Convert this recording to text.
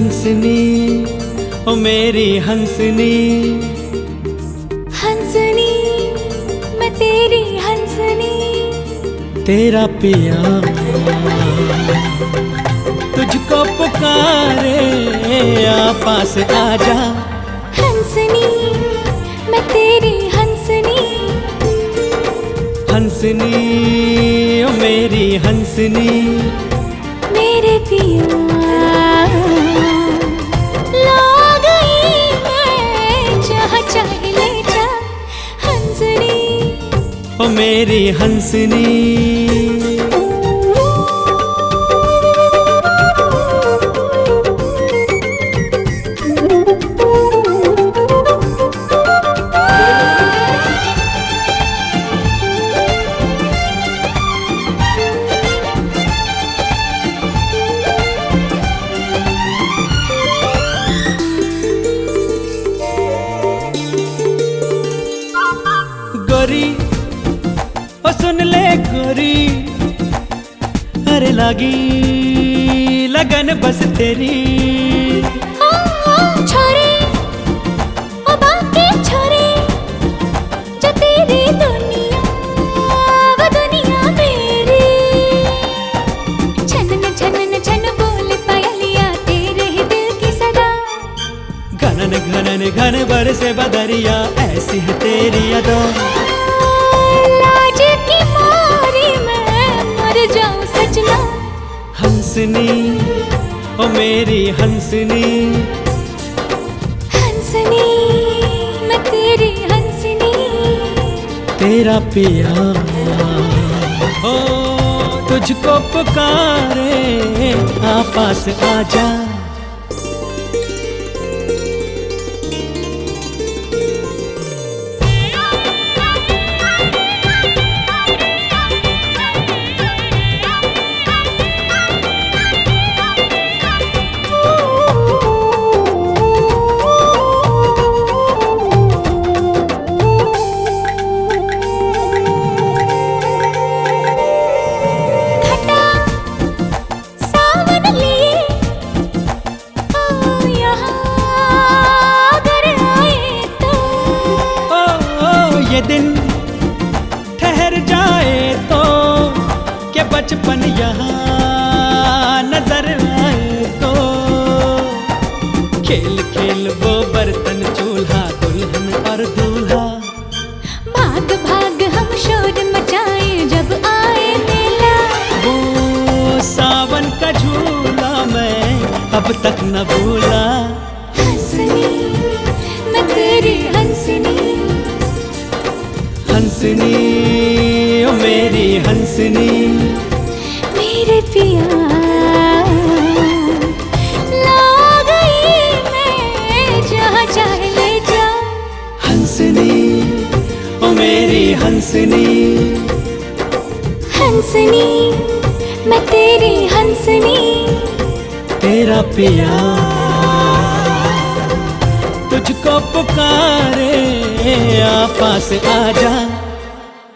हंसनी ओ मेरी हंसनी। हंसनी मैं तेरी हंसनी। तेरा पिया तुझको पुकारे आ पास आजा हंसनी मैं तेरी हंसनी। हंसनी ओ मेरी हंसनी। मेरे पिया। मेरी हंसनी गोरी सुन ले गोरी। अरे लगी लगन बस तेरी। छोरे ओ बाकी छोरे जो तेरी दुनिया वो दुनिया मेरी। छनन छनन छन बोल पायलिया तेरे ही दिल की सदा। घनन घनन घन बरसे बदरिया ऐसी है तेरी अदा। सजना हंसनी ओ मेरी हंसनी। हंसनी मैं तेरी हंसनी। तेरा पिया। ओ तुझको पुकारे आ पास आजा ये दिन ठहर जाए तो के बचपन यहाँ नज़र आए तो। खेल खेल वो बर्तन चूल्हा दुल्हन और दूल्हा। भाग भाग हम शोर मचाए जब आए मेला। वो सावन का झूला मैं अब तक न भूला। हंसनी मैं तेरी हंसनी हंसनी ओ मेरी हंसनी। मेरे पिया ला गई मैं जहाँ चाहे ले जा। हंसनी ओ मेरी हंसनी। हंसनी मैं तेरी हंसनी। तेरा पिया तुझको पुकारे आ पास आजा